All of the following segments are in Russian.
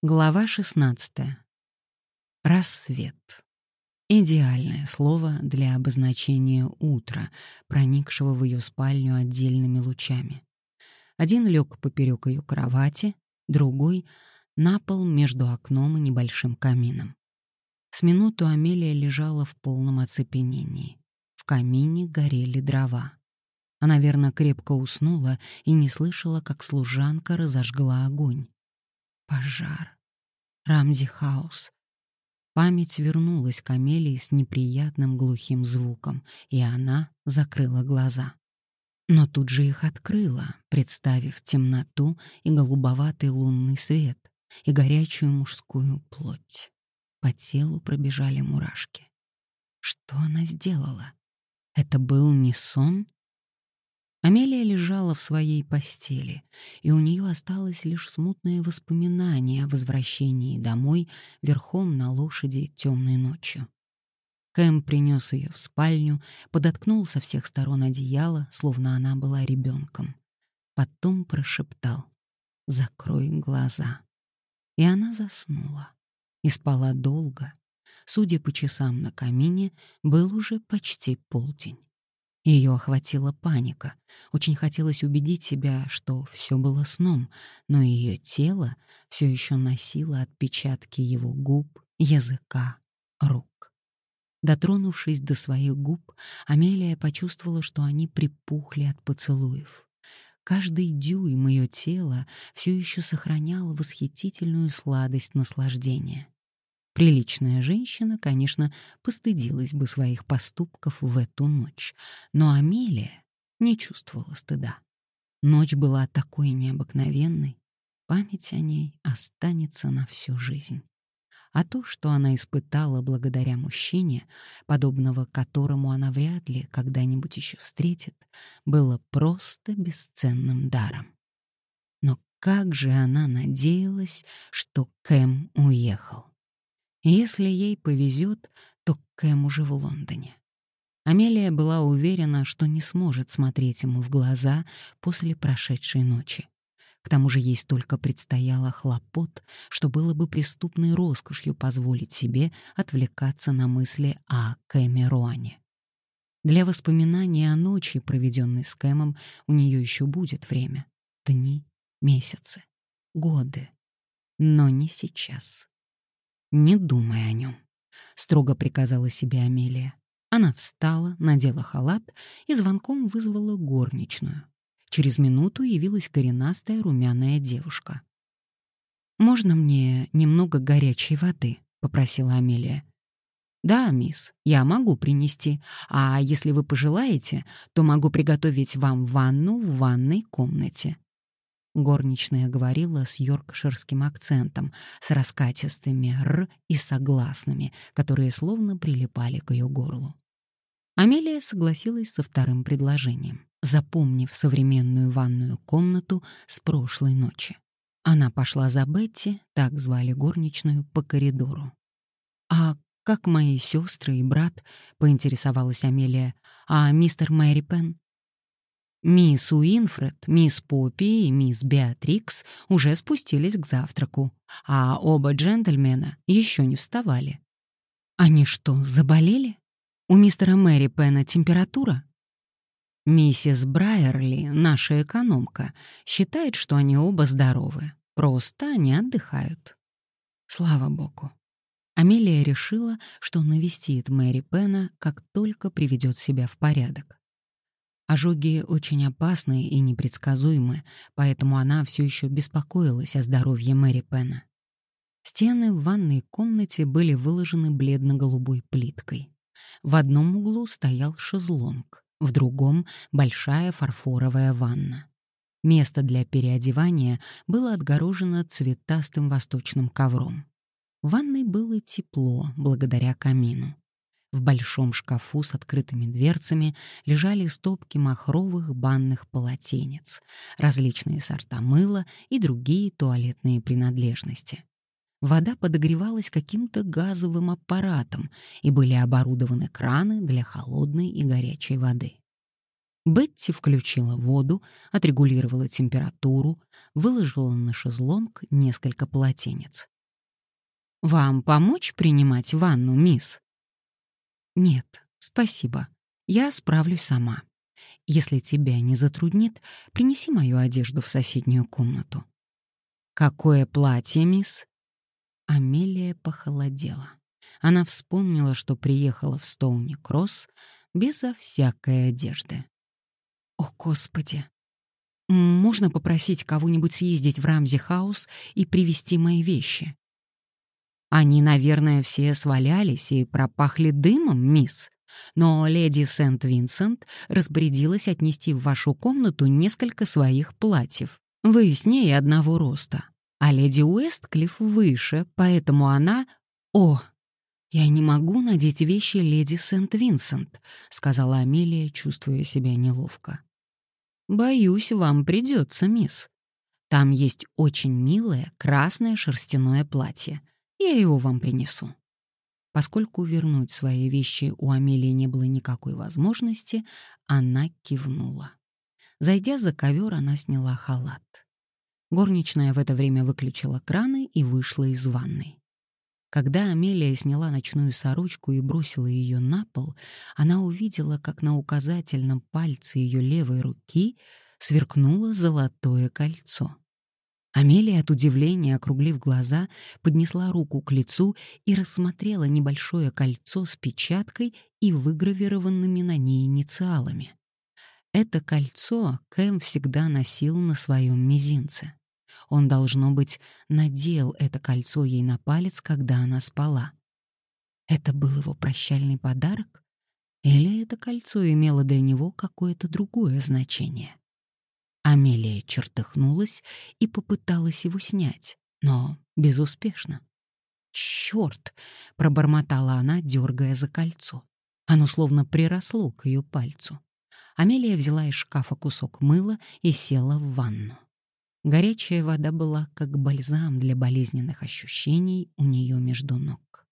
Глава 16. Рассвет. Идеальное слово для обозначения утра, проникшего в ее спальню отдельными лучами. Один лег поперек ее кровати, другой — на пол между окном и небольшим камином. С минуту Амелия лежала в полном оцепенении. В камине горели дрова. Она, верно, крепко уснула и не слышала, как служанка разожгла огонь. Пожар. Рамзи Хаус. Память вернулась к Амелии с неприятным глухим звуком, и она закрыла глаза. Но тут же их открыла, представив темноту и голубоватый лунный свет, и горячую мужскую плоть. По телу пробежали мурашки. Что она сделала? Это был не сон? Амелия лежала в своей постели, и у нее осталось лишь смутное воспоминание о возвращении домой верхом на лошади темной ночью. Кэм принес ее в спальню, подоткнул со всех сторон одеяло, словно она была ребенком. Потом прошептал «Закрой глаза». И она заснула. И спала долго. Судя по часам на камине, был уже почти полдень. Ее охватила паника. Очень хотелось убедить себя, что все было сном, но ее тело все еще носило отпечатки его губ, языка, рук. Дотронувшись до своих губ, Амелия почувствовала, что они припухли от поцелуев. Каждый дюйм ее тела все еще сохранял восхитительную сладость наслаждения. Приличная женщина, конечно, постыдилась бы своих поступков в эту ночь, но Амелия не чувствовала стыда. Ночь была такой необыкновенной, память о ней останется на всю жизнь. А то, что она испытала благодаря мужчине, подобного которому она вряд ли когда-нибудь еще встретит, было просто бесценным даром. Но как же она надеялась, что Кэм уехал? Если ей повезет, то Кэм уже в Лондоне. Амелия была уверена, что не сможет смотреть ему в глаза после прошедшей ночи. К тому же ей столько предстояло хлопот, что было бы преступной роскошью позволить себе отвлекаться на мысли о Кэме Руане. Для воспоминания о ночи, проведенной с Кэмом, у нее еще будет время. Дни, месяцы, годы. Но не сейчас. «Не думай о нем», — строго приказала себе Амелия. Она встала, надела халат и звонком вызвала горничную. Через минуту явилась коренастая румяная девушка. «Можно мне немного горячей воды?» — попросила Амелия. «Да, мисс, я могу принести, а если вы пожелаете, то могу приготовить вам ванну в ванной комнате». Горничная говорила с йоркширским акцентом, с раскатистыми «р» и согласными, которые словно прилипали к ее горлу. Амелия согласилась со вторым предложением, запомнив современную ванную комнату с прошлой ночи. Она пошла за Бетти, так звали горничную, по коридору. «А как мои сестры и брат?» — поинтересовалась Амелия. «А мистер Мэри Пен?» Мисс Уинфред, мисс Поппи и мисс Беатрикс уже спустились к завтраку, а оба джентльмена еще не вставали. Они что, заболели? У мистера Мэри Пена температура? Миссис Брайерли, наша экономка, считает, что они оба здоровы. Просто они отдыхают. Слава богу. Амелия решила, что навестит Мэри Пена, как только приведет себя в порядок. Ожоги очень опасны и непредсказуемы, поэтому она все еще беспокоилась о здоровье Мэри Пена. Стены в ванной комнате были выложены бледно-голубой плиткой. В одном углу стоял шезлонг, в другом — большая фарфоровая ванна. Место для переодевания было отгорожено цветастым восточным ковром. В ванной было тепло благодаря камину. В большом шкафу с открытыми дверцами лежали стопки махровых банных полотенец, различные сорта мыла и другие туалетные принадлежности. Вода подогревалась каким-то газовым аппаратом, и были оборудованы краны для холодной и горячей воды. Бетти включила воду, отрегулировала температуру, выложила на шезлонг несколько полотенец. «Вам помочь принимать ванну, мисс?» «Нет, спасибо. Я справлюсь сама. Если тебя не затруднит, принеси мою одежду в соседнюю комнату». «Какое платье, мисс?» Амелия похолодела. Она вспомнила, что приехала в Стоуни-Кросс безо всякой одежды. «О, Господи! Можно попросить кого-нибудь съездить в Рамзи-хаус и привезти мои вещи?» «Они, наверное, все свалялись и пропахли дымом, мисс. Но леди Сент-Винсент распорядилась отнести в вашу комнату несколько своих платьев. Вы с ней одного роста, а леди Уэстклифф выше, поэтому она... О, я не могу надеть вещи леди Сент-Винсент, сказала Амелия, чувствуя себя неловко. Боюсь, вам придется, мисс. Там есть очень милое красное шерстяное платье. Я его вам принесу. Поскольку вернуть свои вещи у Амелии не было никакой возможности, она кивнула. Зайдя за ковер, она сняла халат. Горничная в это время выключила краны и вышла из ванной. Когда Амелия сняла ночную сорочку и бросила ее на пол, она увидела, как на указательном пальце ее левой руки сверкнуло золотое кольцо. Амелия от удивления, округлив глаза, поднесла руку к лицу и рассмотрела небольшое кольцо с печаткой и выгравированными на ней инициалами. Это кольцо Кэм всегда носил на своем мизинце. Он, должно быть, надел это кольцо ей на палец, когда она спала. Это был его прощальный подарок? Или это кольцо имело для него какое-то другое значение? Амелия чертыхнулась и попыталась его снять, но безуспешно. «Чёрт!» — пробормотала она, дергая за кольцо. Оно словно приросло к ее пальцу. Амелия взяла из шкафа кусок мыла и села в ванну. Горячая вода была как бальзам для болезненных ощущений у нее между ног.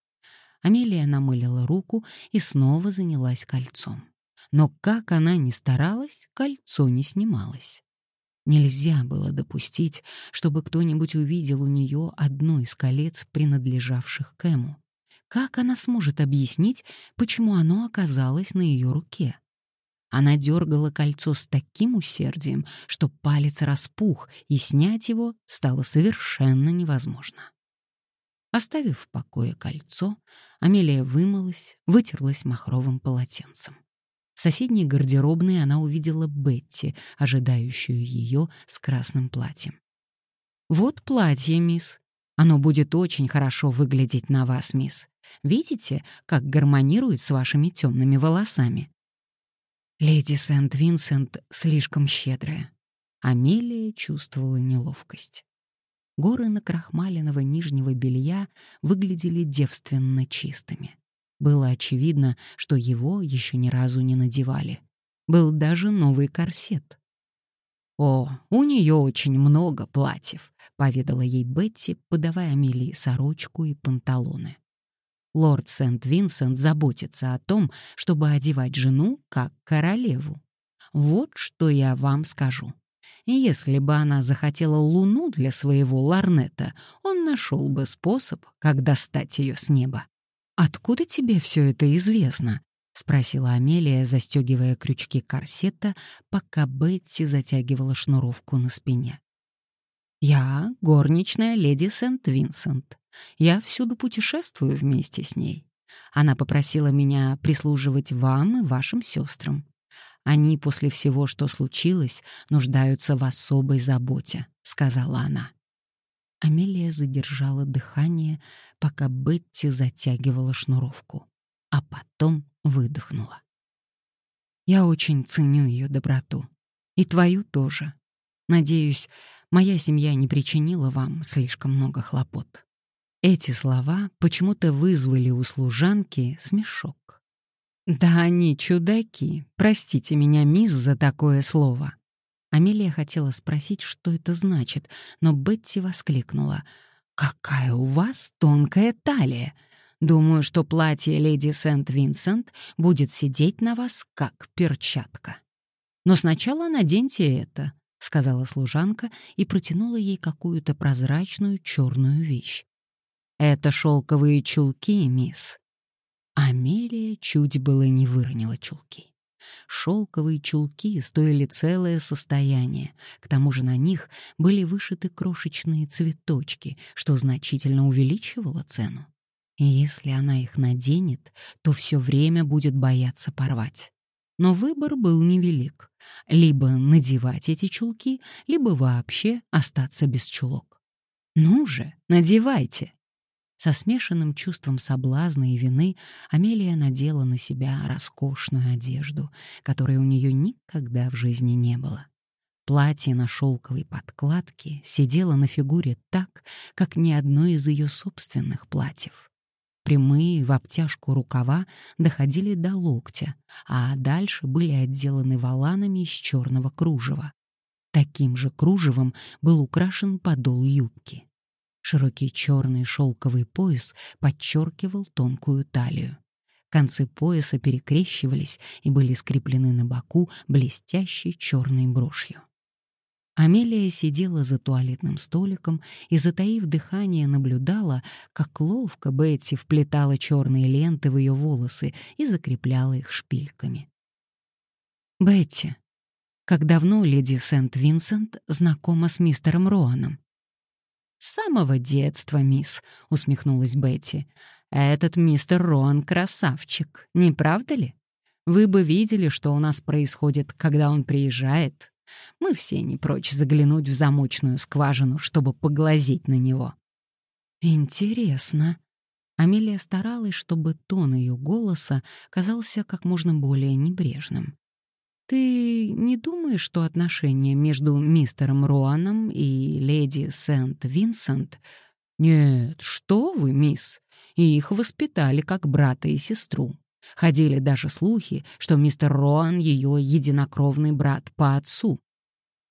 Амелия намылила руку и снова занялась кольцом. Но как она ни старалась, кольцо не снималось. Нельзя было допустить, чтобы кто-нибудь увидел у нее одно из колец, принадлежавших Кэму. Как она сможет объяснить, почему оно оказалось на ее руке? Она дергала кольцо с таким усердием, что палец распух, и снять его стало совершенно невозможно. Оставив в покое кольцо, Амелия вымылась, вытерлась махровым полотенцем. В соседней гардеробной она увидела Бетти, ожидающую ее с красным платьем. «Вот платье, мисс. Оно будет очень хорошо выглядеть на вас, мисс. Видите, как гармонирует с вашими темными волосами?» Леди Сент-Винсент слишком щедрая. Амелия чувствовала неловкость. Горы накрахмаленного нижнего белья выглядели девственно чистыми. Было очевидно, что его еще ни разу не надевали. Был даже новый корсет. «О, у нее очень много платьев», — поведала ей Бетти, подавая Амелии сорочку и панталоны. Лорд Сент-Винсент заботится о том, чтобы одевать жену как королеву. Вот что я вам скажу. Если бы она захотела луну для своего ларнета, он нашел бы способ, как достать ее с неба. «Откуда тебе все это известно?» — спросила Амелия, застегивая крючки корсета, пока Бетти затягивала шнуровку на спине. «Я горничная леди Сент-Винсент. Я всюду путешествую вместе с ней. Она попросила меня прислуживать вам и вашим сестрам. Они после всего, что случилось, нуждаются в особой заботе», — сказала она. Амелия задержала дыхание, пока Бетти затягивала шнуровку, а потом выдохнула. «Я очень ценю ее доброту. И твою тоже. Надеюсь, моя семья не причинила вам слишком много хлопот». Эти слова почему-то вызвали у служанки смешок. «Да они чудаки. Простите меня, мисс, за такое слово». Амелия хотела спросить, что это значит, но Бетти воскликнула. «Какая у вас тонкая талия! Думаю, что платье леди Сент-Винсент будет сидеть на вас, как перчатка». Но сначала наденьте это, сказала служанка и протянула ей какую-то прозрачную черную вещь. Это шелковые чулки, мисс. Амелия чуть было не выронила чулки. Шелковые чулки стоили целое состояние, к тому же на них были вышиты крошечные цветочки, что значительно увеличивало цену. И если она их наденет, то все время будет бояться порвать. Но выбор был невелик. Либо надевать эти чулки, либо вообще остаться без чулок. «Ну же, надевайте!» Со смешанным чувством соблазна и вины Амелия надела на себя роскошную одежду, которой у нее никогда в жизни не было. Платье на шелковой подкладке сидело на фигуре так, как ни одно из ее собственных платьев. Прямые в обтяжку рукава доходили до локтя, а дальше были отделаны воланами из черного кружева. Таким же кружевом был украшен подол юбки. Широкий черный шелковый пояс подчеркивал тонкую талию. Концы пояса перекрещивались и были скреплены на боку блестящей черной брошью. Амелия сидела за туалетным столиком и, затаив дыхание, наблюдала, как ловко Бетти вплетала черные ленты в ее волосы и закрепляла их шпильками. «Бетти, как давно леди Сент-Винсент знакома с мистером Роаном?» «С самого детства, мисс», — усмехнулась Бетти. «Этот мистер Роан красавчик, не правда ли? Вы бы видели, что у нас происходит, когда он приезжает. Мы все не прочь заглянуть в замочную скважину, чтобы поглазеть на него». «Интересно». Амелия старалась, чтобы тон ее голоса казался как можно более небрежным. Ты не думаешь, что отношения между мистером Роаном и леди Сент-Винсент... Нет, что вы, мисс, их воспитали как брата и сестру. Ходили даже слухи, что мистер Роан — ее единокровный брат по отцу.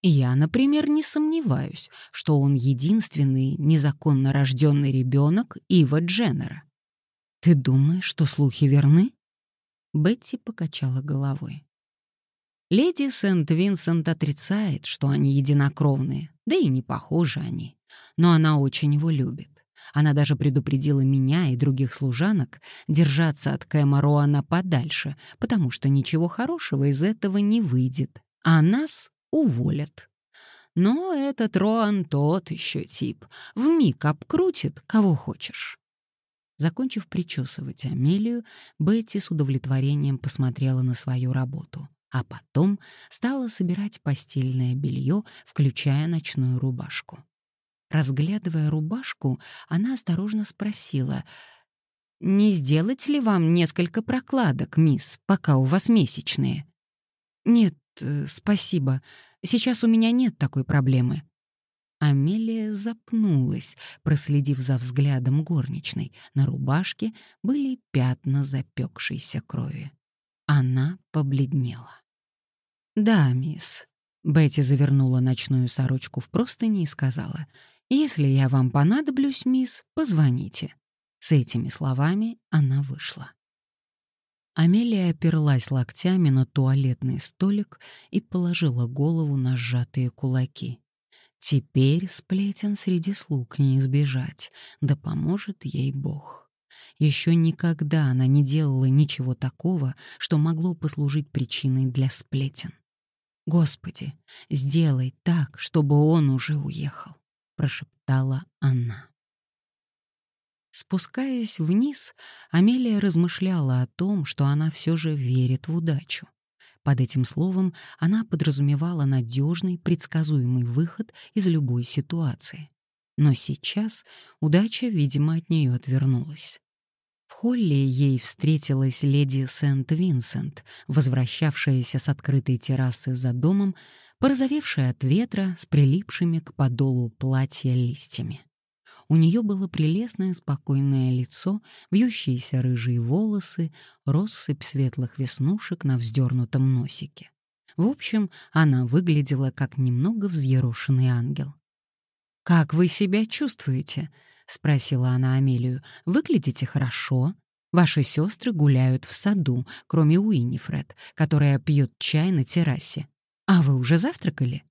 Я, например, не сомневаюсь, что он единственный незаконно рожденный ребенок Ива Дженнера. Ты думаешь, что слухи верны? Бетти покачала головой. Леди Сент-Винсент отрицает, что они единокровные, да и не похожи они. Но она очень его любит. Она даже предупредила меня и других служанок держаться от Кэма Роана подальше, потому что ничего хорошего из этого не выйдет, а нас уволят. Но этот Роан тот еще тип, вмиг обкрутит, кого хочешь. Закончив причесывать Амелию, Бетти с удовлетворением посмотрела на свою работу а потом стала собирать постельное белье, включая ночную рубашку. Разглядывая рубашку, она осторожно спросила, «Не сделать ли вам несколько прокладок, мисс, пока у вас месячные?» «Нет, э, спасибо. Сейчас у меня нет такой проблемы». Амелия запнулась, проследив за взглядом горничной. На рубашке были пятна запекшейся крови. Она побледнела. «Да, мисс». Бетти завернула ночную сорочку в простыни и сказала, «Если я вам понадоблюсь, мисс, позвоните». С этими словами она вышла. Амелия оперлась локтями на туалетный столик и положила голову на сжатые кулаки. Теперь сплетен среди слуг не избежать, да поможет ей Бог. Еще никогда она не делала ничего такого, что могло послужить причиной для сплетен. «Господи, сделай так, чтобы он уже уехал», — прошептала она. Спускаясь вниз, Амелия размышляла о том, что она все же верит в удачу. Под этим словом она подразумевала надежный, предсказуемый выход из любой ситуации. Но сейчас удача, видимо, от нее отвернулась. Холле ей встретилась леди Сент-Винсент, возвращавшаяся с открытой террасы за домом, порозовевшая от ветра с прилипшими к подолу платья листьями. У нее было прелестное спокойное лицо, вьющиеся рыжие волосы, россыпь светлых веснушек на вздернутом носике. В общем, она выглядела как немного взъерошенный ангел. «Как вы себя чувствуете?» — спросила она Амелию. «Выглядите хорошо. Ваши сестры гуляют в саду, кроме Уиннифред, которая пьет чай на террасе. «А вы уже завтракали?»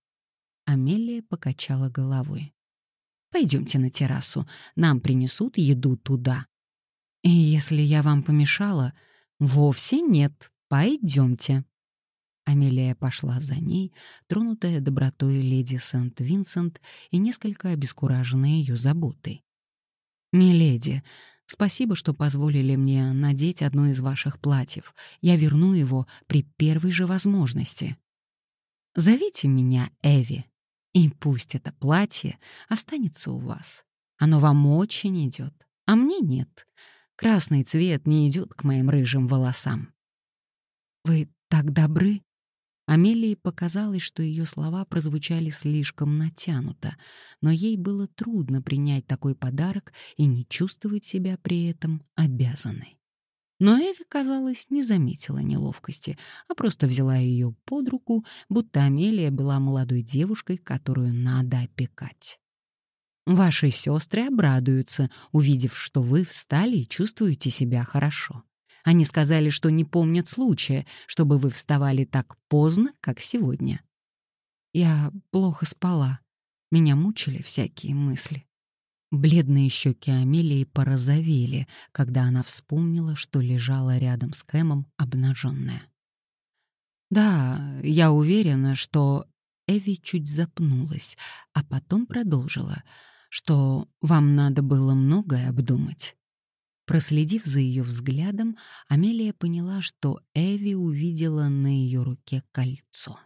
Амелия покачала головой. Пойдемте на террасу, нам принесут еду туда. Если я вам помешала, вовсе нет, пойдемте. Амелия пошла за ней, тронутая добротой леди Сент-Винсент и несколько обескураженная ее заботой. «Миледи, спасибо, что позволили мне надеть одно из ваших платьев. Я верну его при первой же возможности. Зовите меня Эви, и пусть это платье останется у вас. Оно вам очень идет, а мне нет. Красный цвет не идет к моим рыжим волосам. Вы так добры. Амелии показалось, что ее слова прозвучали слишком натянуто, но ей было трудно принять такой подарок и не чувствовать себя при этом обязанной. Но Эви, казалось, не заметила неловкости, а просто взяла ее под руку, будто Амелия была молодой девушкой, которую надо опекать. Ваши сестры обрадуются, увидев, что вы встали и чувствуете себя хорошо. Они сказали, что не помнят случая, чтобы вы вставали так поздно, как сегодня. Я плохо спала. Меня мучили всякие мысли. Бледные щеки Амелии порозовели, когда она вспомнила, что лежала рядом с Кэмом обнаженная. «Да, я уверена, что...» Эви чуть запнулась, а потом продолжила — что вам надо было многое обдумать. Проследив за ее взглядом, Амелия поняла, что Эви увидела на ее руке кольцо.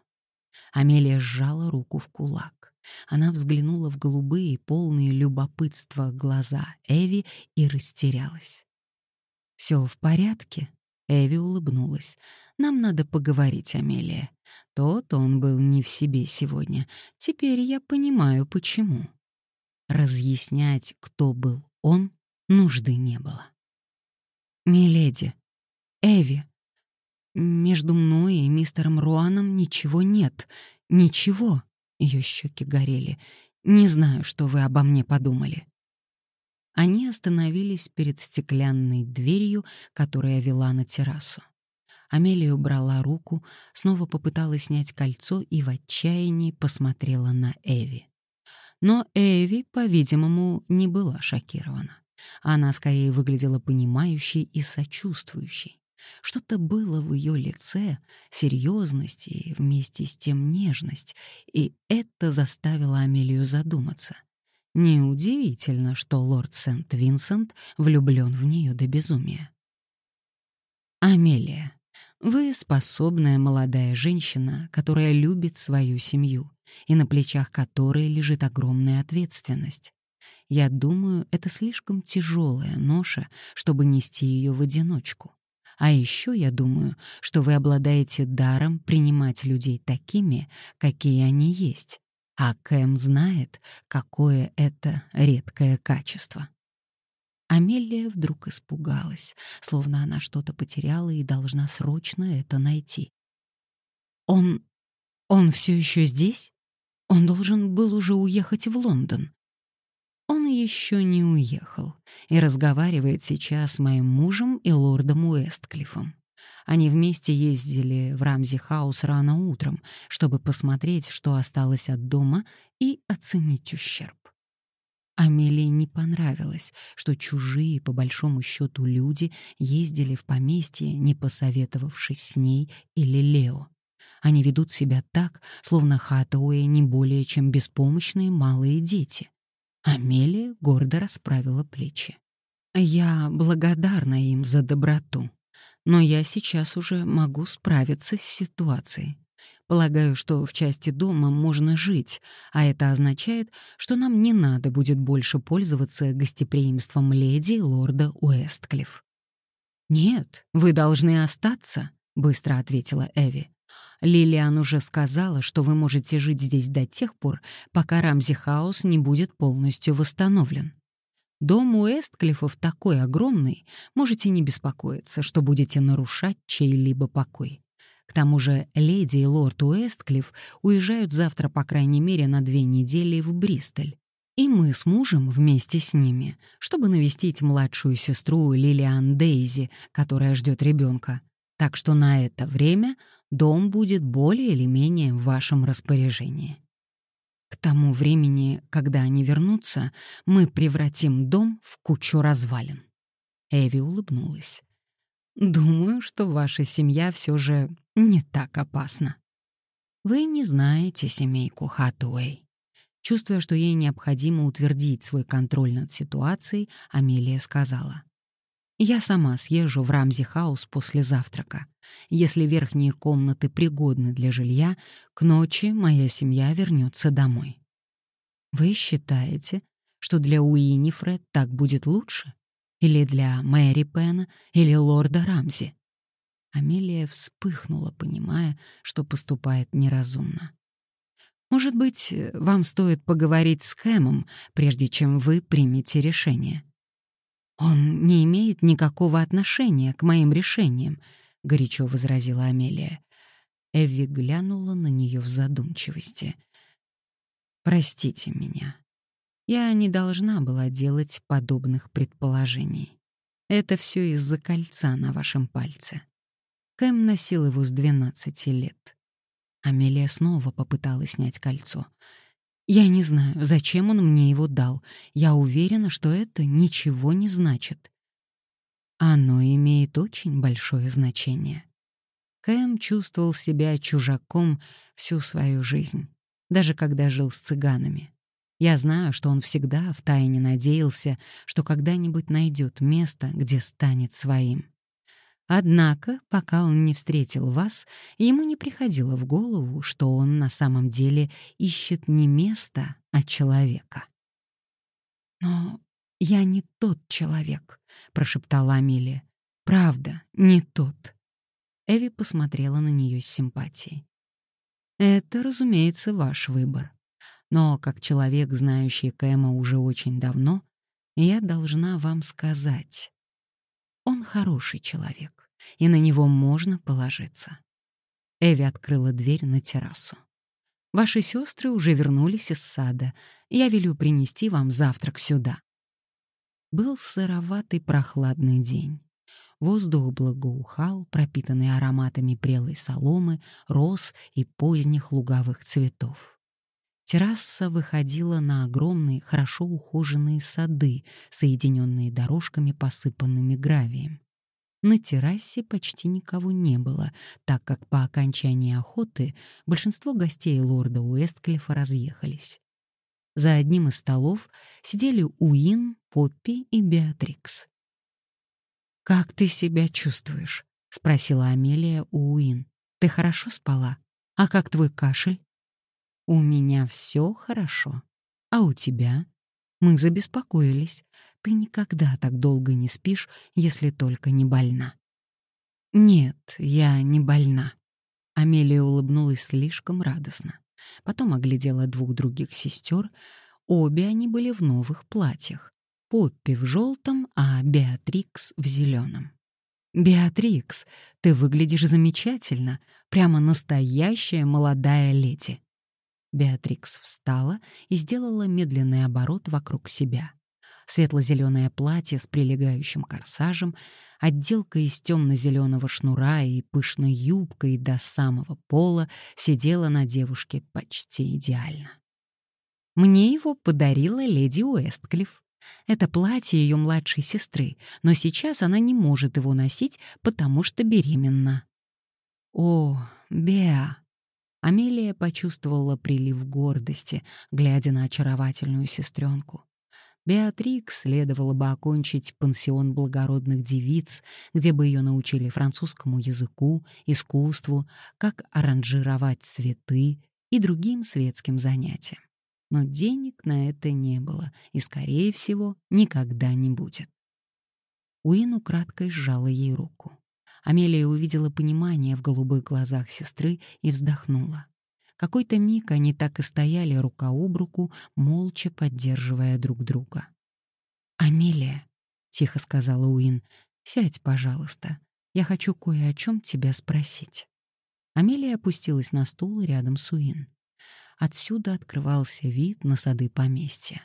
Амелия сжала руку в кулак. Она взглянула в голубые, полные любопытства глаза Эви и растерялась. «Все в порядке?» Эви улыбнулась. «Нам надо поговорить, Амелия. Тот он был не в себе сегодня. Теперь я понимаю, почему». Разъяснять, кто был он, нужды не было. «Миледи, Эви, между мной и мистером Руаном ничего нет. Ничего!» Ее щеки горели. «Не знаю, что вы обо мне подумали». Они остановились перед стеклянной дверью, которая вела на террасу. Амелия убрала руку, снова попыталась снять кольцо и в отчаянии посмотрела на Эви. Но Эви, по-видимому, не была шокирована. Она скорее выглядела понимающей и сочувствующей. Что-то было в ее лице, серьезность и вместе с тем нежность, и это заставило Амелию задуматься. Неудивительно, что лорд Сент-Винсент влюблен в нее до безумия. «Амелия, вы способная молодая женщина, которая любит свою семью, и на плечах которой лежит огромная ответственность. Я думаю, это слишком тяжелая ноша, чтобы нести ее в одиночку. А еще я думаю, что вы обладаете даром принимать людей такими, какие они есть. А Кэм знает, какое это редкое качество. Амелия вдруг испугалась, словно она что-то потеряла и должна срочно это найти. «Он... он все еще здесь?» Он должен был уже уехать в Лондон. Он еще не уехал и разговаривает сейчас с моим мужем и лордом Уэстклиффом. Они вместе ездили в Рамзи-хаус рано утром, чтобы посмотреть, что осталось от дома, и оценить ущерб. Амелии не понравилось, что чужие, по большому счету, люди ездили в поместье, не посоветовавшись с ней или Лео. Они ведут себя так, словно Хатауэи не более чем беспомощные малые дети. Амелия гордо расправила плечи. «Я благодарна им за доброту, но я сейчас уже могу справиться с ситуацией. Полагаю, что в части дома можно жить, а это означает, что нам не надо будет больше пользоваться гостеприимством леди лорда Уэстклифф». «Нет, вы должны остаться», — быстро ответила Эви. Лилиан уже сказала, что вы можете жить здесь до тех пор, пока Рамзи Хаус не будет полностью восстановлен. Дом у Эстклиффов такой огромный, можете не беспокоиться, что будете нарушать чей-либо покой. К тому же леди и лорд Уэстклифф уезжают завтра, по крайней мере, на две недели в Бристоль. И мы с мужем вместе с ними, чтобы навестить младшую сестру Лилиан Дейзи, которая ждет ребенка. Так что на это время дом будет более или менее в вашем распоряжении. К тому времени, когда они вернутся, мы превратим дом в кучу развалин. Эви улыбнулась. Думаю, что ваша семья все же не так опасна. Вы не знаете семейку Хатуэй. Чувствуя, что ей необходимо утвердить свой контроль над ситуацией, Амелия сказала. «Я сама съезжу в Рамзи-хаус после завтрака. Если верхние комнаты пригодны для жилья, к ночи моя семья вернется домой». «Вы считаете, что для Уинифред так будет лучше? Или для Меррипена, или лорда Рамзи?» Амелия вспыхнула, понимая, что поступает неразумно. Может быть, вам стоит поговорить с Кэмом, прежде чем вы примете решение. Он не имеет никакого отношения к моим решениям, горячо возразила Амелия. Эвви глянула на нее в задумчивости. Простите меня. Я не должна была делать подобных предположений. Это все из-за кольца на вашем пальце. Кэм носил его с 12 лет. Амелия снова попыталась снять кольцо. «Я не знаю, зачем он мне его дал. Я уверена, что это ничего не значит». Оно имеет очень большое значение. Кэм чувствовал себя чужаком всю свою жизнь, даже когда жил с цыганами. Я знаю, что он всегда втайне надеялся, что когда-нибудь найдет место, где станет своим. Однако, пока он не встретил вас, ему не приходило в голову, что он на самом деле ищет не место, а человека. «Но я не тот человек», — прошептала Амелия. «Правда, не тот». Эви посмотрела на нее с симпатией. «Это, разумеется, ваш выбор. Но как человек, знающий Кэма уже очень давно, я должна вам сказать, хороший человек, и на него можно положиться. Эви открыла дверь на террасу. Ваши сестры уже вернулись из сада. Я велю принести вам завтрак сюда. Был сыроватый прохладный день. Воздух благоухал, пропитанный ароматами прелой соломы, роз и поздних луговых цветов. Терраса выходила на огромные, хорошо ухоженные сады, соединенные дорожками, посыпанными гравием. На террасе почти никого не было, так как по окончании охоты большинство гостей лорда Уэстклифа разъехались. За одним из столов сидели Уин, Поппи и Беатрикс. «Как ты себя чувствуешь?» — спросила Амелия у Уин. «Ты хорошо спала? А как твой кашель?» «У меня все хорошо. А у тебя?» «Мы забеспокоились. Ты никогда так долго не спишь, если только не больна». «Нет, я не больна». Амелия улыбнулась слишком радостно. Потом оглядела двух других сестер. Обе они были в новых платьях. Поппи в желтом, а Беатрикс в зеленом. «Беатрикс, ты выглядишь замечательно, прямо настоящая молодая леди». Беатрикс встала и сделала медленный оборот вокруг себя. Светло-зеленое платье с прилегающим корсажем, отделка из темно-зеленого шнура и пышной юбкой до самого пола сидела на девушке почти идеально. Мне его подарила леди Уэстклифф. Это платье ее младшей сестры, но сейчас она не может его носить, потому что беременна. О, Беа, Амелия почувствовала прилив гордости, глядя на очаровательную сестренку. Беатрикс следовало бы окончить пансион благородных девиц, где бы ее научили французскому языку, искусству, как аранжировать цветы и другим светским занятиям. Но денег на это не было и, скорее всего, никогда не будет. Уин украдкой сжала ей руку. Амелия увидела понимание в голубых глазах сестры и вздохнула. Какой-то миг они так и стояли рука об руку, молча поддерживая друг друга. «Амелия», — тихо сказала Уин, — «сядь, пожалуйста. Я хочу кое о чем тебя спросить». Амелия опустилась на стул рядом с Уин. Отсюда открывался вид на сады поместья.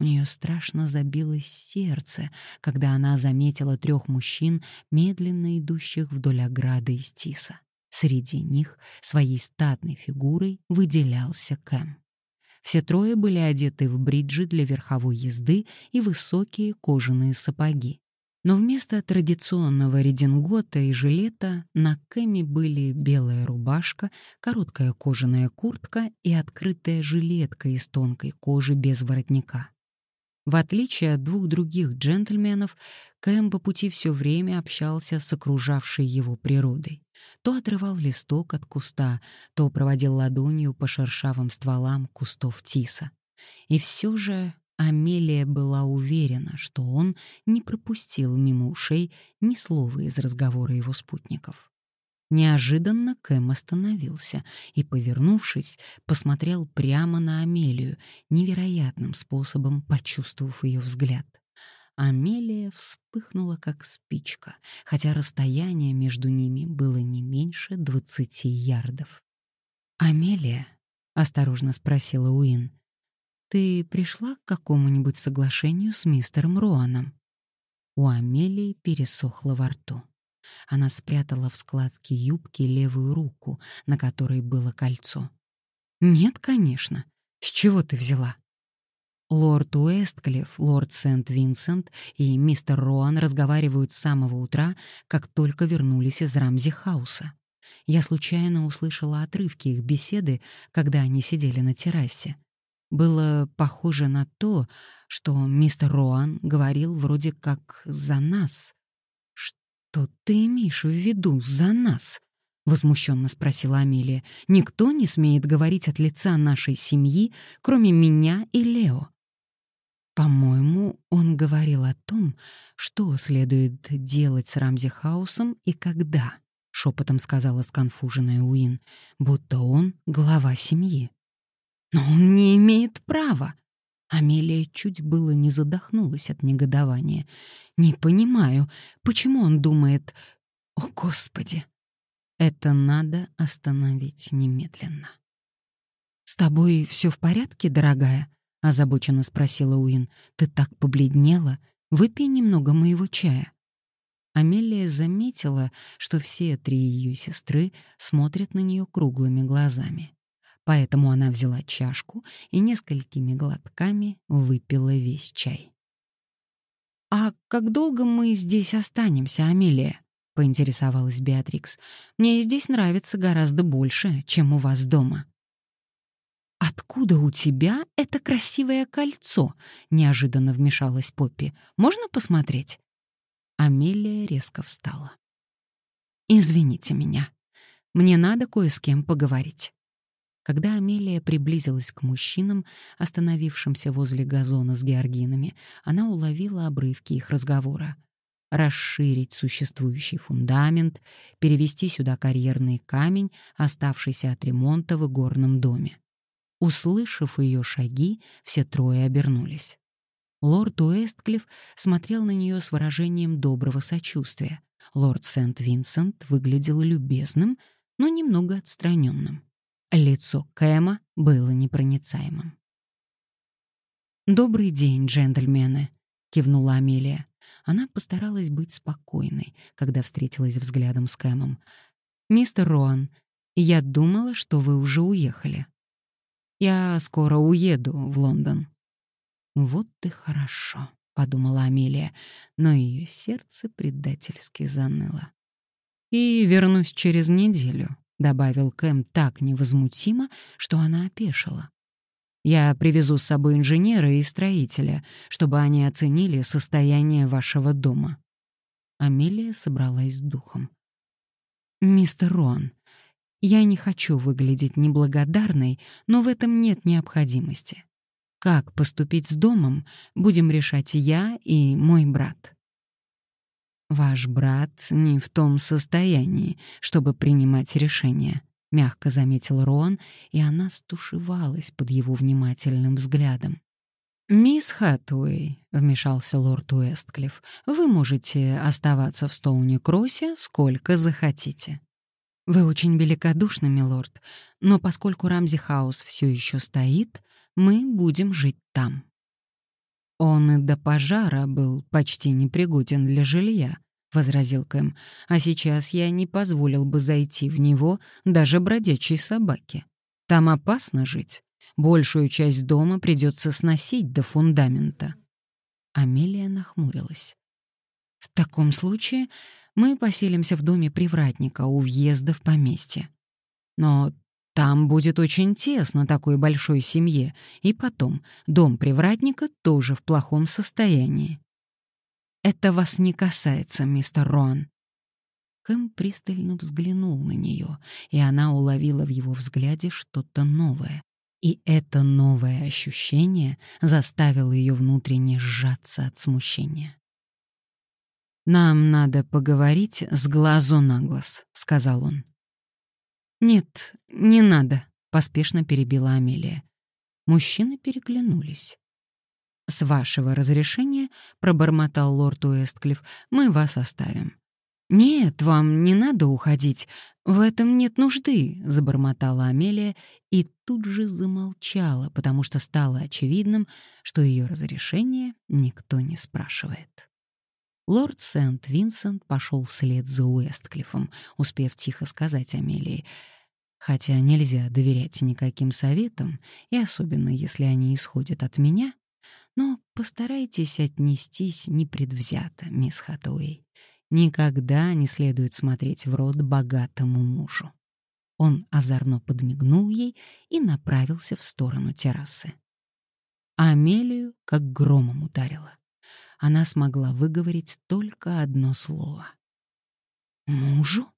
У нее страшно забилось сердце, когда она заметила трех мужчин, медленно идущих вдоль ограды из тиса. Среди них своей статной фигурой выделялся Кэм. Все трое были одеты в бриджи для верховой езды и высокие кожаные сапоги. Но вместо традиционного редингота и жилета на Кэме были белая рубашка, короткая кожаная куртка и открытая жилетка из тонкой кожи без воротника. В отличие от двух других джентльменов, Кэм по пути все время общался с окружавшей его природой. То отрывал листок от куста, то проводил ладонью по шершавым стволам кустов тиса. И все же Амелия была уверена, что он не пропустил мимо ушей ни слова из разговора его спутников. Неожиданно Кэм остановился и, повернувшись, посмотрел прямо на Амелию, невероятным способом почувствовав ее взгляд. Амелия вспыхнула, как спичка, хотя расстояние между ними было не меньше двадцати ярдов. «Амелия?» — осторожно спросила Уин. «Ты пришла к какому-нибудь соглашению с мистером Роаном?» У Амелии пересохло во рту. Она спрятала в складке юбки левую руку, на которой было кольцо. «Нет, конечно. С чего ты взяла?» Лорд Уэстклифф, лорд Сент-Винсент и мистер Роан разговаривают с самого утра, как только вернулись из Рамзи-хауса. Я случайно услышала отрывки их беседы, когда они сидели на террасе. Было похоже на то, что мистер Роан говорил вроде как «за нас». «Что ты имеешь в виду «за нас»?» — возмущенно спросила Амелия. «Никто не смеет говорить от лица нашей семьи, кроме меня и Лео». По-моему, он говорил о том, что следует делать с Рамзи Хаусом и когда, шепотом сказала сконфуженная Уин, будто он глава семьи. Но он не имеет права. Амелия чуть было не задохнулась от негодования. Не понимаю, почему он думает... О, Господи! Это надо остановить немедленно. «С тобой все в порядке, дорогая?» — озабоченно спросила Уин. «Ты так побледнела. Выпей немного моего чая». Амелия заметила, что все три ее сестры смотрят на нее круглыми глазами. Поэтому она взяла чашку и несколькими глотками выпила весь чай. «А как долго мы здесь останемся, Амелия?» — поинтересовалась Беатрикс. «Мне здесь нравится гораздо больше, чем у вас дома». «Откуда у тебя это красивое кольцо?» — неожиданно вмешалась Поппи. «Можно посмотреть?» Амелия резко встала. «Извините меня. Мне надо кое с кем поговорить». Когда Амелия приблизилась к мужчинам, остановившимся возле газона с георгинами, она уловила обрывки их разговора. Расширить существующий фундамент, перевести сюда карьерный камень, оставшийся от ремонта в игорном доме. Услышав ее шаги, все трое обернулись. Лорд Уэстклифф смотрел на нее с выражением доброго сочувствия. Лорд Сент-Винсент выглядел любезным, но немного отстраненным. Лицо Кэма было непроницаемым. «Добрый день, джентльмены», — кивнула Амелия. Она постаралась быть спокойной, когда встретилась взглядом с Кэмом. «Мистер Роан, я думала, что вы уже уехали». «Я скоро уеду в Лондон». «Вот и хорошо», — подумала Амелия, но ее сердце предательски заныло. «И вернусь через неделю», — добавил Кэм так невозмутимо, что она опешила. «Я привезу с собой инженера и строителя, чтобы они оценили состояние вашего дома». Амелия собралась с духом. «Мистер Рон, я не хочу выглядеть неблагодарной, но в этом нет необходимости. Как поступить с домом, будем решать я и мой брат». «Ваш брат не в том состоянии, чтобы принимать решения», — мягко заметил Рон, и она стушевалась под его внимательным взглядом. «Мисс Хатуэй», — вмешался лорд Уэстклифф, — «вы можете оставаться в Стоуне-Кроссе сколько захотите». «Вы очень великодушны, милорд, но поскольку Рамзи-хаус все еще стоит, мы будем жить там». «Он и до пожара был почти непригоден для жилья», — возразил Кэм. «А сейчас я не позволил бы зайти в него даже бродячей собаке. Там опасно жить. Большую часть дома придется сносить до фундамента». Амелия нахмурилась. «В таком случае мы поселимся в доме привратника у въезда в поместье. Но там будет очень тесно такой большой семье, и потом, дом привратника тоже в плохом состоянии. Это вас не касается, мистер Рон. Кэм пристально взглянул на нее, и она уловила в его взгляде что-то новое. И это новое ощущение заставило ее внутренне сжаться от смущения. «Нам надо поговорить с глазу на глаз», — сказал он. «Нет, не надо», — поспешно перебила Амелия. Мужчины переглянулись. «С вашего разрешения», — пробормотал лорд Уэстклифф, — «мы вас оставим». «Нет, вам не надо уходить. В этом нет нужды», — забормотала Амелия и тут же замолчала, потому что стало очевидным, что ее разрешение никто не спрашивает. Лорд Сент-Винсент пошел вслед за Уэстклиффом, успев тихо сказать Амелии, «Хотя нельзя доверять никаким советам, и особенно если они исходят от меня, но постарайтесь отнестись непредвзято, мисс Хатуэй. Никогда не следует смотреть в рот богатому мужу». Он озорно подмигнул ей и направился в сторону террасы. Амелию как громом ударило она смогла выговорить только одно слово. «Мужу?»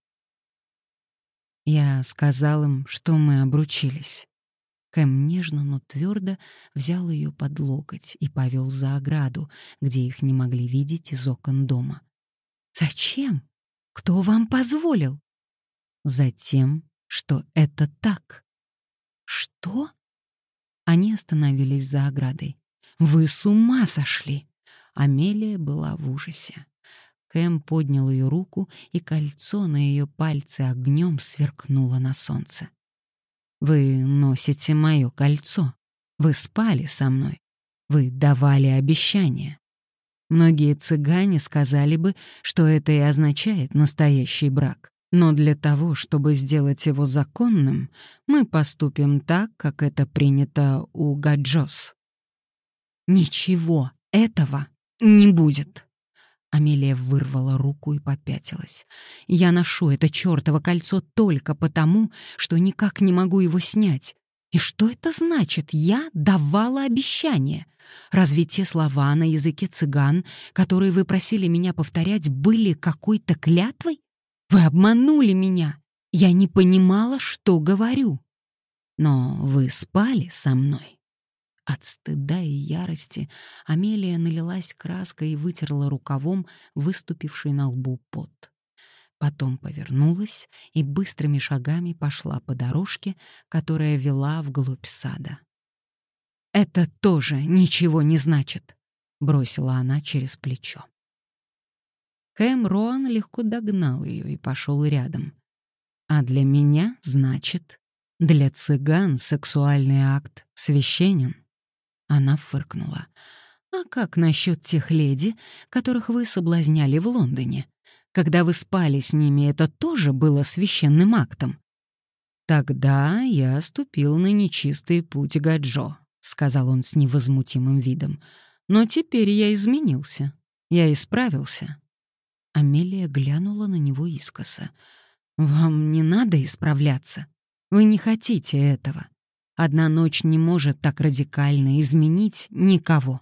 Я сказал им, что мы обручились. Кэм нежно, но твердо взял ее под локоть и повел за ограду, где их не могли видеть из окон дома. «Зачем? Кто вам позволил?» «Затем, что это так». «Что?» Они остановились за оградой. «Вы с ума сошли!» Амелия была в ужасе. Кэм поднял ее руку, и кольцо на ее пальце огнем сверкнуло на солнце. «Вы носите мое кольцо. Вы спали со мной. Вы давали обещания. Многие цыгане сказали бы, что это и означает настоящий брак. Но для того, чтобы сделать его законным, мы поступим так, как это принято у Гаджос. Ничего этого «Не будет». Амелия вырвала руку и попятилась. «Я ношу это чёртово кольцо только потому, что никак не могу его снять. И что это значит? Я давала обещание. Разве те слова на языке цыган, которые вы просили меня повторять, были какой-то клятвой? Вы обманули меня. Я не понимала, что говорю. Но вы спали со мной. От стыда и ярости Амелия налилась краской и вытерла рукавом выступивший на лбу пот. Потом повернулась и быстрыми шагами пошла по дорожке, которая вела вглубь сада. «Это тоже ничего не значит», — бросила она через плечо. Кэм Роан легко догнал ее и пошел рядом. «А для меня, значит, для цыган сексуальный акт священен». Она фыркнула. «А как насчет тех леди, которых вы соблазняли в Лондоне? Когда вы спали с ними, это тоже было священным актом?» «Тогда я ступил на нечистый путь Гаджо», — сказал он с невозмутимым видом. «Но теперь я изменился. Я исправился». Амелия глянула на него искоса. «Вам не надо исправляться. Вы не хотите этого. Одна ночь не может так радикально изменить никого.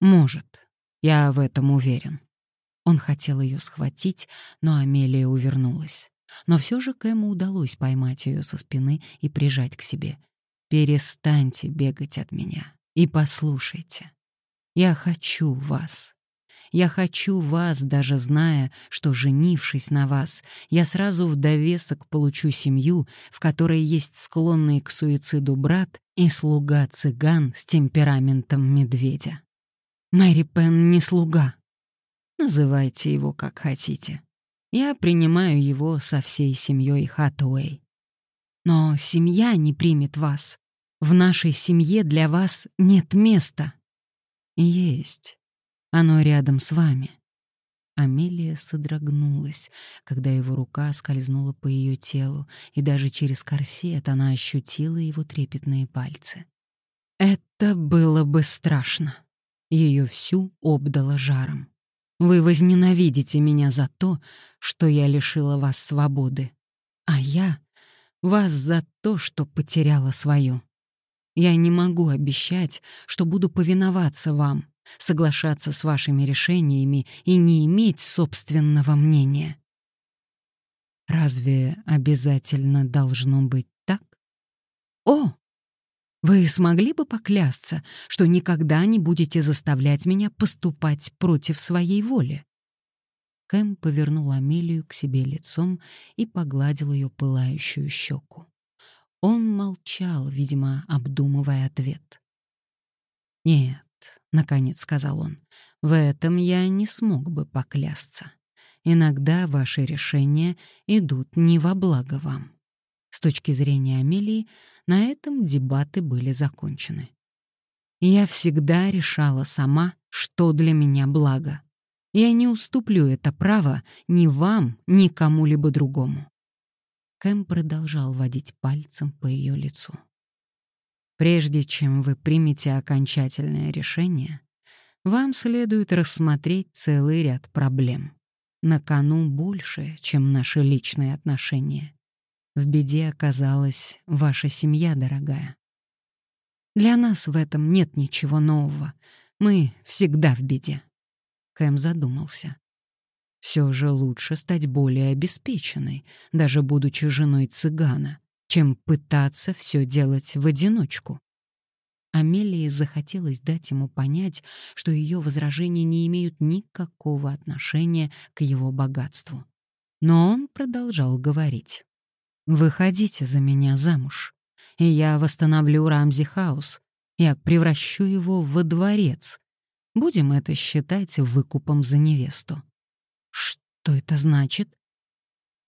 Может, я в этом уверен. Он хотел ее схватить, но Амелия увернулась. Но все же Кэму удалось поймать ее со спины и прижать к себе. «Перестаньте бегать от меня и послушайте. Я хочу вас. Я хочу вас, даже зная, что, женившись на вас, я сразу в довесок получу семью, в которой есть склонный к суициду брат и слуга цыган с темпераментом медведя. Мэри Пен не слуга. Называйте его как хотите. Я принимаю его со всей семьей Хатуэй. Но семья не примет вас. В нашей семье для вас нет места. Есть. Оно рядом с вами. Амелия содрогнулась, когда его рука скользнула по ее телу, и даже через корсет она ощутила его трепетные пальцы. Это было бы страшно. Ее всю обдало жаром. Вы возненавидите меня за то, что я лишила вас свободы, а я — вас за то, что потеряла свою. Я не могу обещать, что буду повиноваться вам, соглашаться с вашими решениями и не иметь собственного мнения. Разве обязательно должно быть так? О, вы смогли бы поклясться, что никогда не будете заставлять меня поступать против своей воли? Кэм повернул Амелию к себе лицом и погладил ее пылающую щеку. Он молчал, видимо, обдумывая ответ. «Нет, — наконец сказал он, — «в этом я не смог бы поклясться. Иногда ваши решения идут не во благо вам». С точки зрения Амелии, на этом дебаты были закончены. Я всегда решала сама, что для меня благо. Я не уступлю это право ни вам, ни кому-либо другому. Кэм продолжал водить пальцем по ее лицу. Прежде чем вы примете окончательное решение, вам следует рассмотреть целый ряд проблем. На кону больше, чем наши личные отношения. В беде оказалась ваша семья, дорогая. Для нас в этом нет ничего нового. Мы всегда в беде. Кэм задумался. Все же лучше стать более обеспеченной, даже будучи женой цыгана, чем пытаться все делать в одиночку. Амелии захотелось дать ему понять, что ее возражения не имеют никакого отношения к его богатству. Но он продолжал говорить. «Выходите за меня замуж, и я восстановлю Рамзи Хаус. Я превращу его во дворец. Будем это считать выкупом за невесту». «Что это значит?»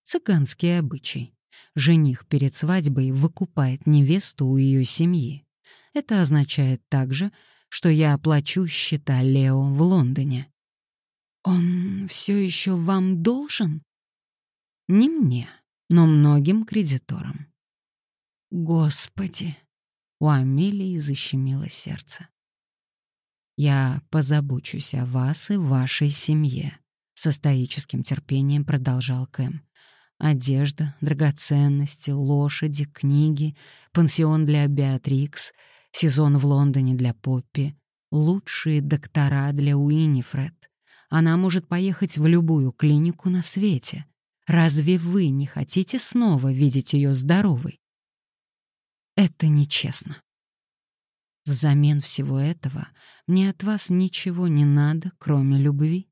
«Цыганский обычай жених перед свадьбой выкупает невесту у ее семьи. Это означает также, что я оплачу счета Лео в Лондоне. Он все еще вам должен? Не мне, но многим кредиторам. Господи! У Амелии защемило сердце. Я позабочусь о вас и вашей семье, со стоическим терпением продолжал Кэм. Одежда, драгоценности, лошади, книги, пансион для Беатрикс, сезон в Лондоне для Поппи, лучшие доктора для Уинифред. Она может поехать в любую клинику на свете. Разве вы не хотите снова видеть ее здоровой? Это нечестно. Взамен всего этого мне от вас ничего не надо, кроме любви.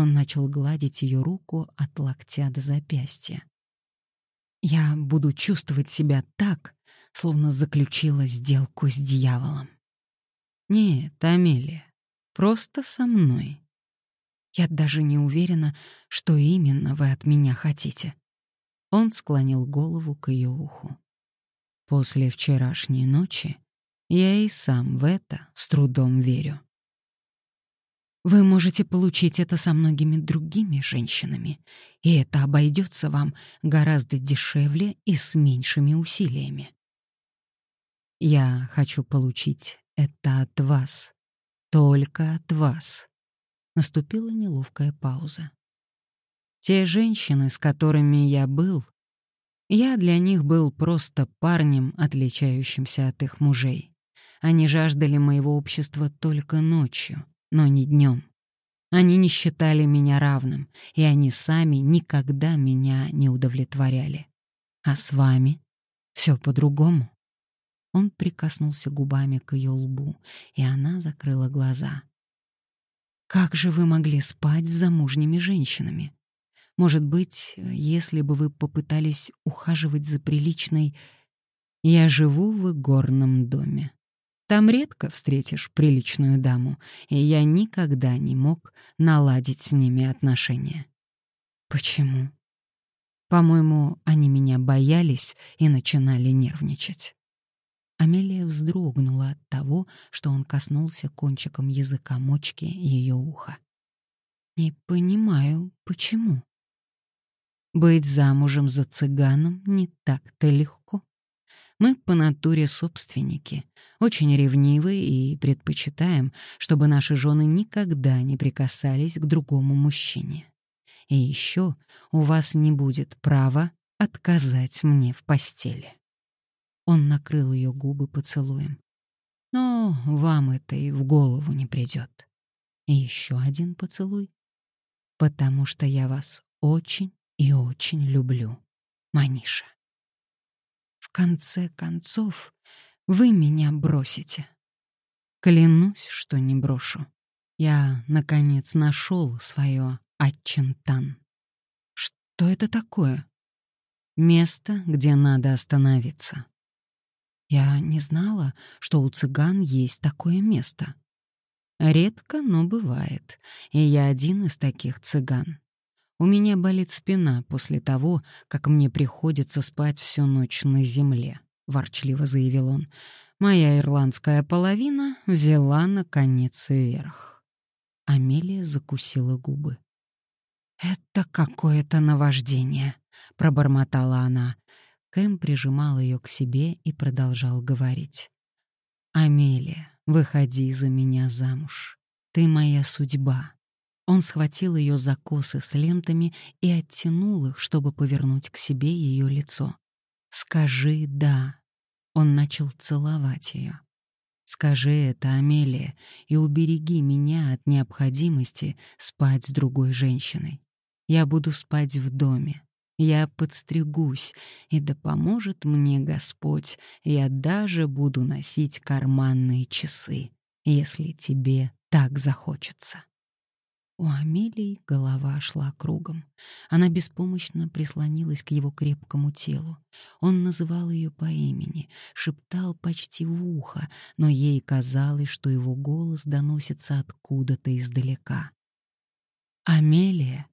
Он начал гладить ее руку от локтя до запястья. «Я буду чувствовать себя так, словно заключила сделку с дьяволом». «Нет, Амелия, просто со мной. Я даже не уверена, что именно вы от меня хотите». Он склонил голову к ее уху. «После вчерашней ночи я и сам в это с трудом верю». Вы можете получить это со многими другими женщинами, и это обойдется вам гораздо дешевле и с меньшими усилиями. Я хочу получить это от вас, только от вас. Наступила неловкая пауза. Те женщины, с которыми я был, я для них был просто парнем, отличающимся от их мужей. Они жаждали моего общества только ночью, но не днем. Они не считали меня равным, и они сами никогда меня не удовлетворяли. А с вами все по-другому. Он прикоснулся губами к ее лбу, и она закрыла глаза. Как же вы могли спать с замужними женщинами? Может быть, если бы вы попытались ухаживать за приличной... Я живу в игорном доме. Там редко встретишь приличную даму, и я никогда не мог наладить с ними отношения. Почему? По-моему, они меня боялись и начинали нервничать. Амелия вздрогнула от того, что он коснулся кончиком языка мочки ее уха. Не понимаю, почему. Быть замужем за цыганом не так-то легко. Мы по натуре собственники, очень ревнивы и предпочитаем, чтобы наши жены никогда не прикасались к другому мужчине. И еще у вас не будет права отказать мне в постели. Он накрыл ее губы поцелуем. Но вам это и в голову не придет. И еще один поцелуй. Потому что я вас очень и очень люблю, Маниша. Конце концов, вы меня бросите. Клянусь, что не брошу. Я, наконец, нашел свое Ачентан. Что это такое? Место, где надо остановиться. Я не знала, что у цыган есть такое место. Редко, но бывает, и я один из таких цыган. У меня болит спина после того, как мне приходится спать всю ночь на земле, ворчливо заявил он. Моя ирландская половина взяла наконец вверх. Амелия закусила губы. Это какое-то наваждение, пробормотала она. Кэм прижимал ее к себе и продолжал говорить. «Амелия, выходи за меня замуж. Ты моя судьба». Он схватил ее за косы с лентами и оттянул их, чтобы повернуть к себе ее лицо. «Скажи «да». Он начал целовать ее. «Скажи это, Амелия, и убереги меня от необходимости спать с другой женщиной. Я буду спать в доме, я подстригусь, и да поможет мне Господь, я даже буду носить карманные часы, если тебе так захочется. У Амелии голова шла кругом. Она беспомощно прислонилась к его крепкому телу. Он называл ее по имени, шептал почти в ухо, но ей казалось, что его голос доносится откуда-то издалека. «Амелия!»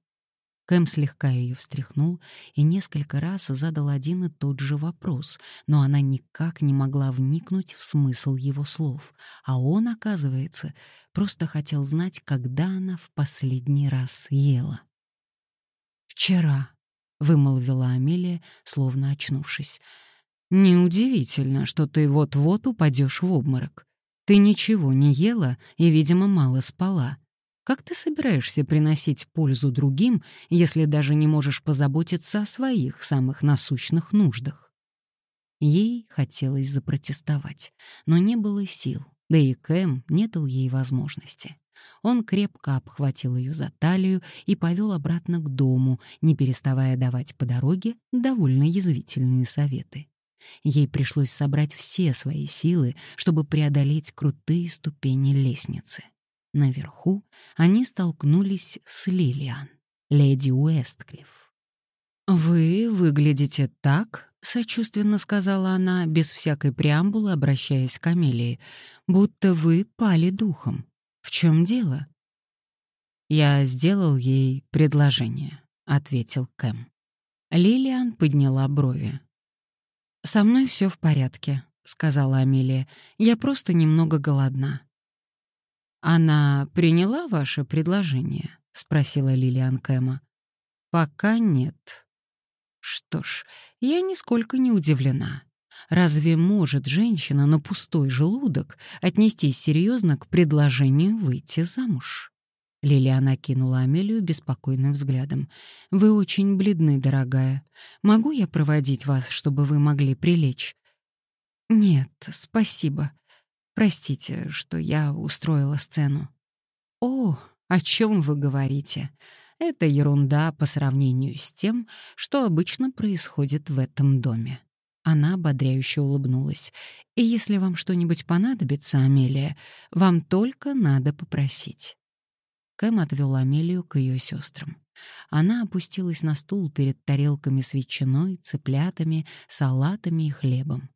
Кэм слегка ее встряхнул и несколько раз задал один и тот же вопрос, но она никак не могла вникнуть в смысл его слов, а он, оказывается, просто хотел знать, когда она в последний раз ела. «Вчера», — вымолвила Амелия, словно очнувшись. «Неудивительно, что ты вот-вот упадешь в обморок. Ты ничего не ела и, видимо, мало спала. Как ты собираешься приносить пользу другим, если даже не можешь позаботиться о своих самых насущных нуждах? Ей хотелось запротестовать, но не было сил, да и Кэм не дал ей возможности. Он крепко обхватил ее за талию и повел обратно к дому, не переставая давать по дороге довольно язвительные советы. Ей пришлось собрать все свои силы, чтобы преодолеть крутые ступени лестницы. Наверху они столкнулись с Лилиан, леди Уэстклифф. «Вы выглядите так», — сочувственно сказала она, без всякой преамбулы обращаясь к Амелии, «будто вы пали духом. В чем дело?» «Я сделал ей предложение», — ответил Кэм. Лилиан подняла брови. «Со мной все в порядке», — сказала Амелия. «Я просто немного голодна. «Она приняла ваше предложение?» — спросила Лилиан Кэма. «Пока нет». «Что ж, я нисколько не удивлена. Разве может женщина на пустой желудок отнестись серьезно к предложению выйти замуж?» Лилиана кинула Амелию беспокойным взглядом. «Вы очень бледны, дорогая. Могу я проводить вас, чтобы вы могли прилечь?» «Нет, спасибо. Простите, что я устроила сцену. О, о чем вы говорите? Это ерунда по сравнению с тем, что обычно происходит в этом доме. Она ободряюще улыбнулась. «И если вам что-нибудь понадобится, Амелия, вам только надо попросить». Кэм отвел Амелию к ее сестрам. Она опустилась на стул перед тарелками с ветчиной, цыплятами, салатами и хлебом.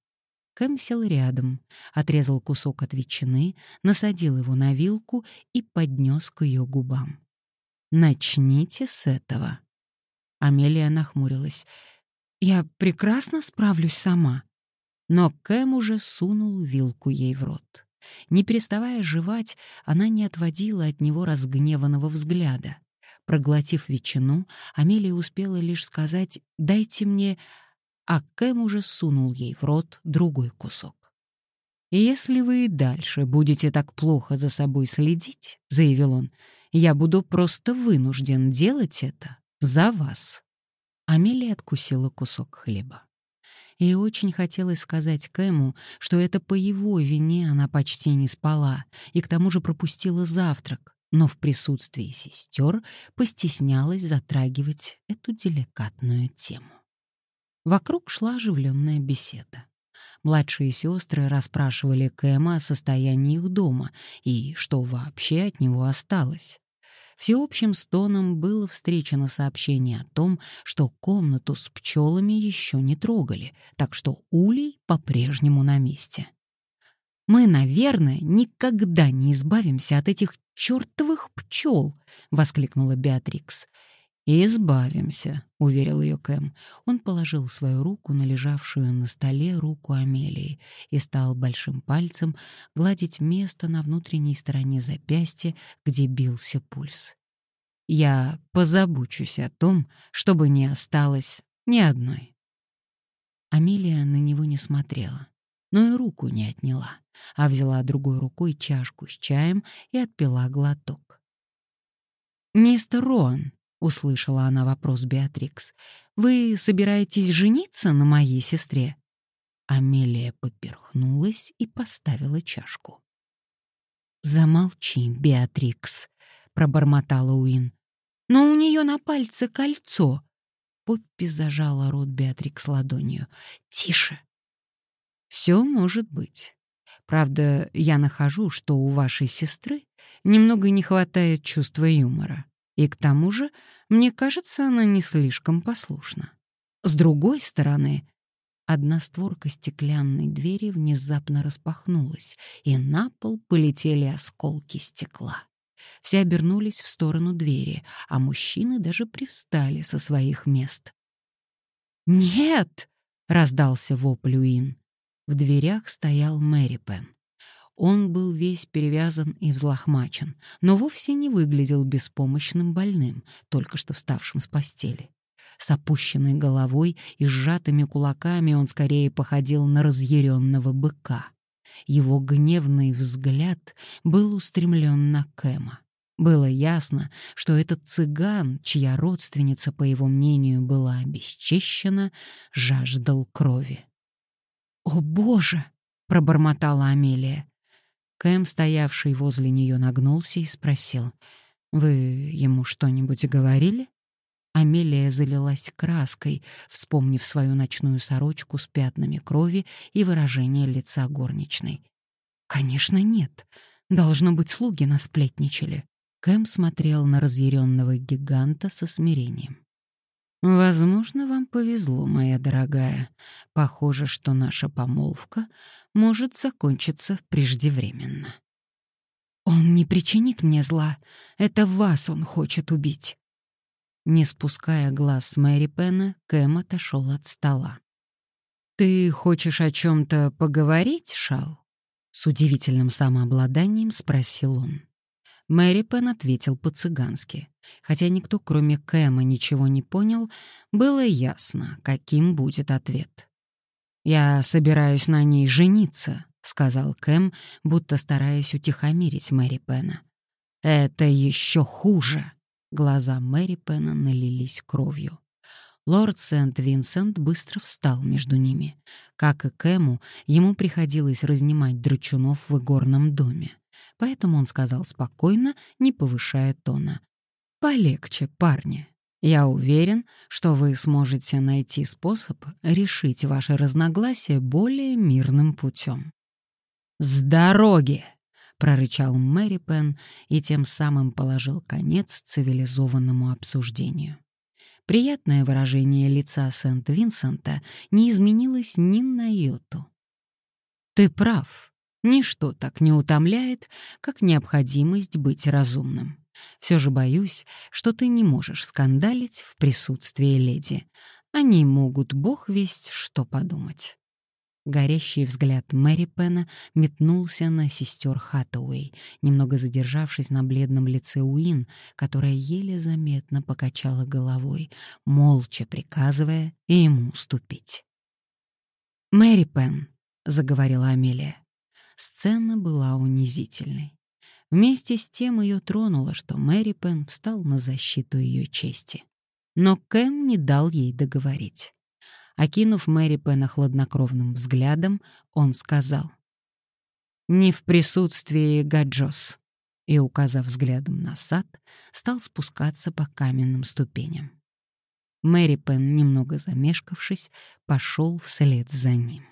Кэм сел рядом, отрезал кусок от ветчины, насадил его на вилку и поднес к ее губам. «Начните с этого». Амелия нахмурилась. «Я прекрасно справлюсь сама». Но Кэм уже сунул вилку ей в рот. Не переставая жевать, она не отводила от него разгневанного взгляда. Проглотив ветчину, Амелия успела лишь сказать «дайте мне», а Кэм уже сунул ей в рот другой кусок. «И если вы и дальше будете так плохо за собой следить», — заявил он, — «я буду просто вынужден делать это за вас». Амелия откусила кусок хлеба. Ей очень хотелось сказать Кэму, что это по его вине она почти не спала и к тому же пропустила завтрак, но в присутствии сестер постеснялась затрагивать эту деликатную тему. Вокруг шла оживленная беседа. Младшие сестры расспрашивали Кэма о состоянии их дома и что вообще от него осталось. Всеобщим стоном было встречено сообщение о том, что комнату с пчелами еще не трогали, так что улей по-прежнему на месте. «Мы, наверное, никогда не избавимся от этих чертовых пчел!» — воскликнула Беатрикс. «Избавимся», — уверил ее Кэм. Он положил свою руку на лежавшую на столе руку Амелии и стал большим пальцем гладить место на внутренней стороне запястья, где бился пульс. «Я позабочусь о том, чтобы не осталось ни одной». Амелия на него не смотрела, но и руку не отняла, а взяла другой рукой чашку с чаем и отпила глоток. «Мистер Роан», услышала она вопрос Беатрикс. Вы собираетесь жениться на моей сестре? Амелия поперхнулась и поставила чашку. Замолчи, Беатрикс, пробормотала Уин. Но у нее на пальце кольцо. Поппи зажала рот Беатрикс ладонью. Тише. Все может быть. Правда, я нахожу, что у вашей сестры немного не хватает чувства юмора. И к тому же, мне кажется, она не слишком послушна. С другой стороны, одна створка стеклянной двери внезапно распахнулась, и на пол полетели осколки стекла. Все обернулись в сторону двери, а мужчины даже привстали со своих мест. «Нет!» — раздался вопль Уин. В дверях стоял Мэри Пен. Он был весь перевязан и взлохмачен, но вовсе не выглядел беспомощным больным, только что вставшим с постели. С опущенной головой и сжатыми кулаками он скорее походил на разъяренного быка. Его гневный взгляд был устремлен на Кэма. Было ясно, что этот цыган, чья родственница, по его мнению, была обесчещена, жаждал крови. «О, Боже!» — пробормотала Амелия. Кэм, стоявший возле нее, нагнулся и спросил. «Вы ему что-нибудь говорили?» Амелия залилась краской, вспомнив свою ночную сорочку с пятнами крови и выражение лица горничной. «Конечно, нет. Должно быть, слуги насплетничали». Кэм смотрел на разъяренного гиганта со смирением. «Возможно, вам повезло, моя дорогая. Похоже, что наша помолвка может закончиться преждевременно». «Он не причинит мне зла. Это вас он хочет убить». Не спуская глаз с Мэри Пена, Кэм отошел от стола. «Ты хочешь о чем-то поговорить, Шал?» С удивительным самообладанием спросил он. Мэри Пен ответил по-цыгански. Хотя никто, кроме Кэма, ничего не понял, было ясно, каким будет ответ. «Я собираюсь на ней жениться», — сказал Кэм, будто стараясь утихомирить Мэри Пена. «Это еще хуже!» Глаза Мэри Пена налились кровью. Лорд Сент-Винсент быстро встал между ними. Как и Кэму, ему приходилось разнимать дручунов в игорном доме. Поэтому он сказал спокойно, не повышая тона. «Полегче, парни. Я уверен, что вы сможете найти способ решить ваши разногласия более мирным путем». «С дороги!» — прорычал Мэри Пен и тем самым положил конец цивилизованному обсуждению. Приятное выражение лица Сент-Винсента не изменилось ни на йоту. «Ты прав», Ничто так не утомляет, как необходимость быть разумным. Все же боюсь, что ты не можешь скандалить в присутствии леди. Они могут бог весть что подумать. Горящий взгляд Мэри Пена метнулся на сестер Хаттауэй, немного задержавшись на бледном лице Уин, которая еле заметно покачала головой, молча приказывая ему уступить. «Мэри Пен», — заговорила Амелия. Сцена была унизительной. Вместе с тем ее тронуло, что Мэри Пен встал на защиту ее чести. Но Кэм не дал ей договорить. Окинув Мэри Пена хладнокровным взглядом, он сказал «Не в присутствии Гаджос» и, указав взглядом на сад, стал спускаться по каменным ступеням. Мэри Пен, немного замешкавшись, пошел вслед за ним.